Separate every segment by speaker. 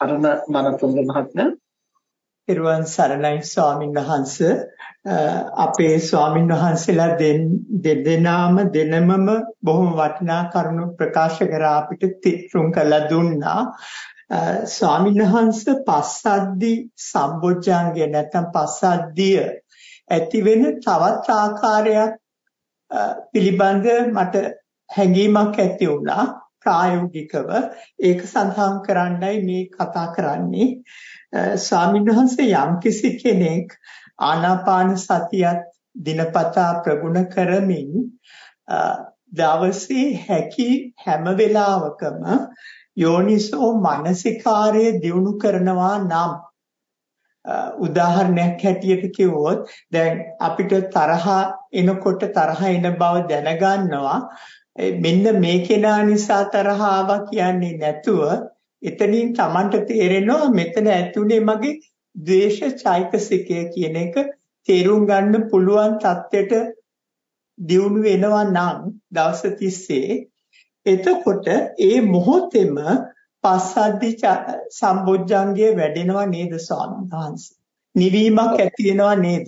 Speaker 1: අරුණ මනතුංග මහත්මයා.
Speaker 2: පිරුවන් සරණයි ස්වාමීන් වහන්ස. අපේ ස්වාමීන් වහන්සේලා දෙදෙනාම දෙනමම බොහොම වටිනා කරුණු ප්‍රකාශ කර අපිට තිරුම් කළා දුන්නා. ස්වාමීන් වහන්ස පස්සද්දි සම්බොජ්ජංගය නැත්නම් පස්සද්දිය ඇති වෙන තවත් ආකාරයක් පිළිබඳ මට හැඟීමක් ඇති වුණා. ප්‍රායෝගිකව ඒක සඳහන් කරන්නයි මේ කතා කරන්නේ. ස්වාමින්වහන්සේ යම්කිසි කෙනෙක් ආනාපාන සතියත් දිනපතා ප්‍රගුණ කරමින් දවසේ හැකි හැම වෙලාවකම යෝනිසෝ මානසිකාර්ය දියුණු කරනවා නම් උදාහරණයක් හැටියට කිව්වොත් දැන් අපිට තරහ එනකොට තරහ එන බව දැනගන්නවා. මෙන්න මේ කෙනා නිසා තරහ ආවා කියන්නේ නැතුව එතනින් Tamanට තේරෙනවා මෙතන ඇතුලේ මගේ ද්වේෂ චෛතසිකය කියන එක තේරුම් ගන්න පුළුවන් தත්වෙට දියුණු වෙනවා නම් දවස් 30 එතකොට ඒ මොහොතේම පස්සද්ධි සම්බොජ්ජංගය වැඩෙනවා නේද ස්වාමීන් වහන්සේ? නිවීමක් ඇති වෙනවා නේද?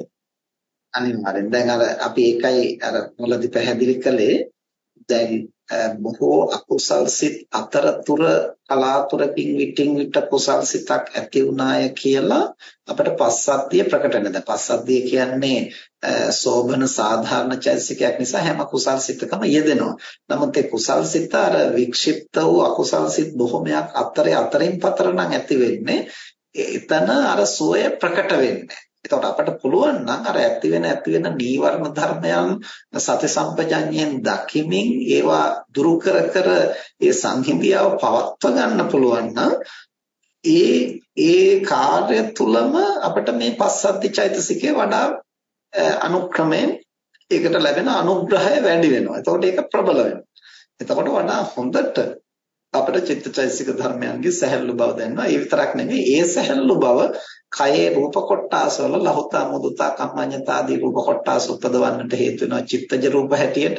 Speaker 1: අනිවාර්යෙන්. දැන් අර අපි ඒකයි අර මුලදී පැහැදිලි කළේ දැන් බොහෝ අකුසල් සිත් අතරතුර කලාතුරකින් විටින් විට කුසල් සිතක් ඇති වුණාය කියලා අපිට පස්සද්ධිය ප්‍රකට වෙනවා. පස්සද්ධිය කියන්නේ සෝබන සාධාරණ චෛතසිකයක් නිසා හැම කුසල් සිතකම යෙදෙනවා. නමුත් ඒ කුසල් සිත අර වික්ෂිප්ත වූ අකුසල් සිත් බොහොමයක් අතරේ අතරින් පතර නම් ඇති වෙන්නේ එතන අර සෝය ප්‍රකට වෙන්නේ. එතකොට අපිට පුළුවන් නම් අර ඇති වෙන ඇති වෙන නීවරණ ධර්මයන් සති සම්පජඤ්ඤයෙන් දකිමින් ඒවා දුරු කර කර ඒ සංහිඳියාව පවත්ව ගන්න පුළුවන් නම් ඒ ඒ කාර්ය තුලම අපිට මේ පස්සද්ධි චෛතසිකේ වඩා අනුක්‍රමයෙන් ඒකට ලැබෙන අනුග්‍රහය වැඩි වෙනවා. එතකොට ඒක ප්‍රබල වෙනවා. එතකොට වඩා හොඳට අපිට චිත්තචෛසික ධර්මයන්ගේ සැහැල්ලු බව දැනනවා. ඒ විතරක් නෙමෙයි ඒ සැහැල්ලු බව කයේ රූප කොටාසවල ලහුතා මුදුතා කම්මඤ්ඤතා ආදී රූප කොටාස උපදවන්නට හේතු වෙනවා චිත්තජ රූප හැටියට.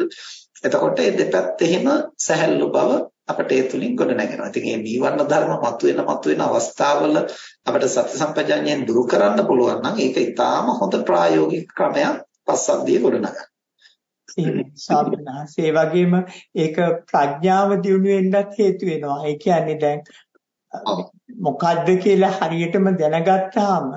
Speaker 1: එතකොට මේ දෙපැත්තෙහිම සැහැල්ලු බව අපිට ඒ තුලින් ගොඩ නැගෙනවා. ඉතින් මේ නීවරණ ධර්ම මතුවෙන මතුවෙන අවස්ථාවල අපිට සති සම්පජාඤ්ඤයෙන් දුරු කරන්න පුළුවන් නම් ඒක ඊටාම හොඳ ප්‍රායෝගික ක්‍රමයක් පස්සද්ධිය ගොඩනගන්න.
Speaker 2: ඒ වගේම ඒක ප්‍රඥාව දියුණු වෙන්නත් හේතු වෙනවා. ඒ කියන්නේ දැන් මොකද්ද කියලා හරියටම දැනගත්තාම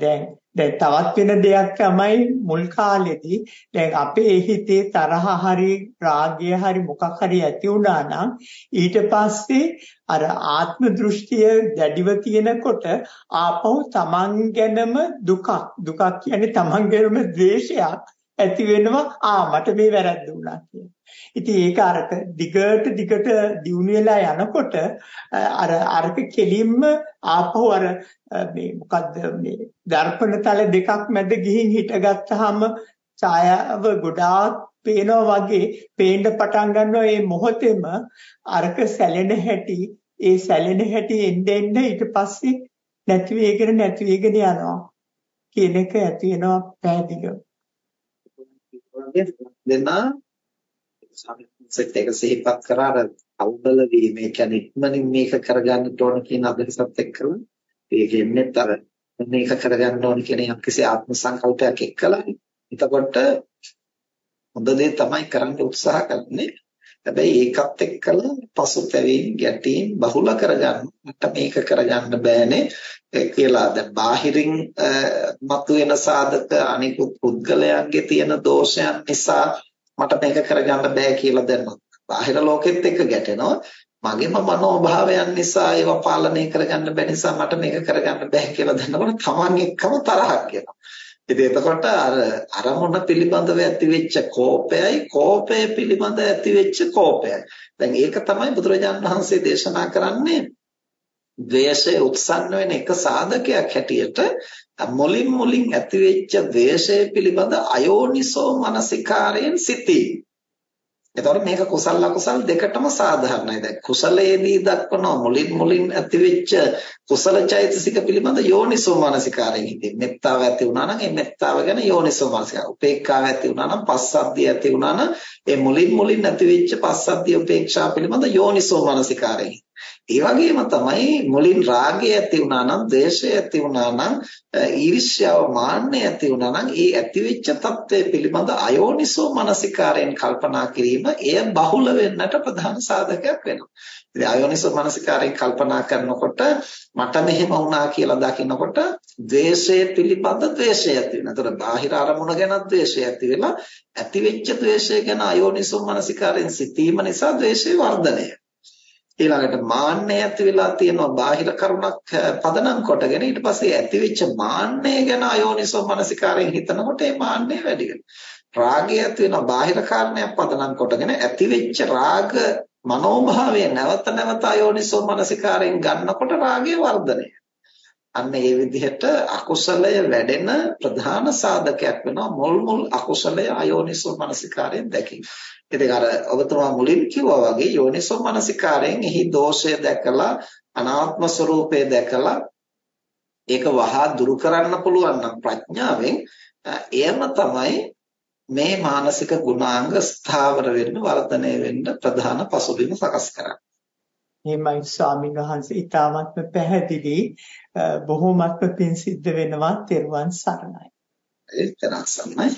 Speaker 2: දැන් දැන් තවත් වෙන දෙයක් තමයි මුල් කාලෙදී දැන් අපේ හිතේ තරහ හරි රාගය හරි මොකක් හරි ඇති වුණා නම් ඊට පස්සේ අර ආත්ම දෘෂ්ටිය දැඩිව තියෙනකොට ආපහු තමන් ගැනම දුකක් දුකක් කියන්නේ තමන් ගැනම ද්වේෂයක් ඇති වෙනවා. ආ මට මේ වැරද්ද වුණා කියලා. ඉතින් ඒක අරක දිගට දිගට දියුණු වෙලා යනකොට අර අරක කෙලින්ම ආපහු අර මේ මොකද්ද මේ දර්පණ තල දෙකක් මැද ගිහින් හිටගත්තාම ඡායාව ගොඩාක් පේනවා වගේ පේන්න පටන් ගන්නවා මේ මොහොතේම. අරක සැලෙන හැටි ඒ සැලෙන හැටි එන්න එන්න ඊට පස්සේ නැති වෙගෙන නැති වෙගෙන යනවා. කියන එක ඇති වෙනවා පැහැදිලිව
Speaker 1: දෙන්නා සෙට් එක සිහිපත් කරා අර අවබල වීම ඒ කියන්නේ ඉක්මනින් මේක කරගන්න ඕන කියන අදහසත් එක්කලා ඒකෙන්නේ අර මේක කරගන්න ඕන කියන යම්කිසි ආත්ම සංකල්පයක් එක්කලානේ එතකොට හොඳ දේ තමයි කරන්න උත්සාහ කරන්නේ. හැබැයි ඒකත් එක්කලා පසුතැවීම් ගැටීම් බහුල කරගන්න මට මේක කරගන්න බෑනේ. කියලා දැන් බාහිරින් මතුවෙන සාධක අනිකුත් පුද්ගලයන්ගේ තියෙන දෝෂයන් නිසා මට මේක කරගන්න බෑ කියලා දැන් බාහිර ලෝකෙත් එක්ක ගැටෙනවා. මගේම මනෝභාවයන් නිසා ඒවා පාලනය කරගන්න බැරි නිසා මට මේක කරගන්න බෑ කියලා දැනනකොට තමන් එක්කම තරහක් එනවා. ඉතින් එතකොට අර අරමුණ පිළිබඳව ඇතිවෙච්ච කෝපයයි කෝපය පිළිබඳ ඇතිවෙච්ච කෝපයයි. දැන් ඒක තමයි බුදුරජාණන් වහන්සේ දේශනා කරන්නේ ද්වේෂය උත්සන්න වෙන එක සාධකයක් හැටියට මුලින් මුලින් ඇතිවෙච්ච ද්වේෂය පිළිබඳ අයෝනිසෝ මනසිකාරයෙන් සිටී. එතකොට මේක කුසල අකුසල දෙකටම සාධාරණයි. දැන් කුසලයේදී දක්වන මුලින් මුලින් ඇතිවෙච්ච කුසල චෛතසික පිළිබඳ යෝනිසෝ මනසිකාරයෙන් ඉතින් මෙත්තාව ඇති වුණා නම් ඒ මෙත්තාව ගැන යෝනිසෝ මනසිකාර. උපේක්ඛාව ඇති වුණා නම් පස්සද්ධිය ඇති වුණා නම් ඒ මුලින් මුලින් ඇතිවෙච්ච පස්සද්ධිය උපේක්ෂා පිළිබඳ යෝනිසෝ මනසිකාරයෙන්. ඒ වගේම තමයි මුලින් රාගය ඇති වුණා නම්, ද්වේෂය ඇති වුණා නම්, ඊර්ෂ්‍යාව, මාන්නය ඇති වුණා නම්, ඒ ඇතිවෙච්ච తත්වය පිළිබඳ අයෝනිසෝ මනසිකාරයෙන් කල්පනා කිරීම එය බහුල වෙන්නට ප්‍රධාන සාධකයක් වෙනවා. ඉතින් අයෝනිසෝ මනසිකාරයෙන් කල්පනා කරනකොට මට මෙහෙම වුණා කියලා දකිනකොට ද්වේෂය පිළිබඳ ද්වේෂය ඇති වෙනවා. ඒතර බාහිර අරමුණ ගැන ද්වේෂය ඇති වෙලා ඇතිවෙච්ච ද්වේෂය ගැන අයෝනිසෝ මනසිකාරයෙන් සිතීම නිසා ද්වේෂය වර්ධනය ඊළඟට මාන්නය ඇති වෙලා තියෙනවා බාහිර කරුණක් පදනම් කොටගෙන ඊට පස්සේ ඇතිවෙච්ච මාන්නය ගැන අයෝනිසෝ මනසිකාරයෙන් හිතනකොට ඒ මාන්නය වැඩි වෙනවා. රාගය ඇති වෙනවා බාහිර කාරණයක් පදනම් කොටගෙන ඇතිවෙච්ච රාග මනෝභාවය නැවත නැවත අයෝනිසෝ මනසිකාරයෙන් ගන්නකොට රාගය වර්ධනය. අන්න ඒ විදිහට අකුසලය වැඩෙන ප්‍රධාන සාධකයක් වෙනවා මුල් මුල් අකුසලය අයෝනිසෝ මනසිකාරයෙන් දැකීම. ඉතින් අර ඔබතුමා මුලින් කිව්වා වගේ යෝනිසෝ මනසිකාරයෙන් එහි දෝෂය දැකලා අනාත්ම ස්වરૂපය දැකලා ඒක වහා දුරු කරන්න පුළුවන් නම් ප්‍රඥාවෙන් එයම තමයි මේ මානසික ගුණාංග ස්ථාවර වෙන්න වර්ධනය වෙන්න ප්‍රධාන පසුබිම සකස් කරන්නේ.
Speaker 2: එහෙමයි ස්වාමීන් වහන්සේ ඊටාත්ම පැහැදිලි බොහෝමත්ම පින් සිද්ධ වෙනවා තෙරුවන් සරණයි.
Speaker 1: ඒ තරම් සම්මයි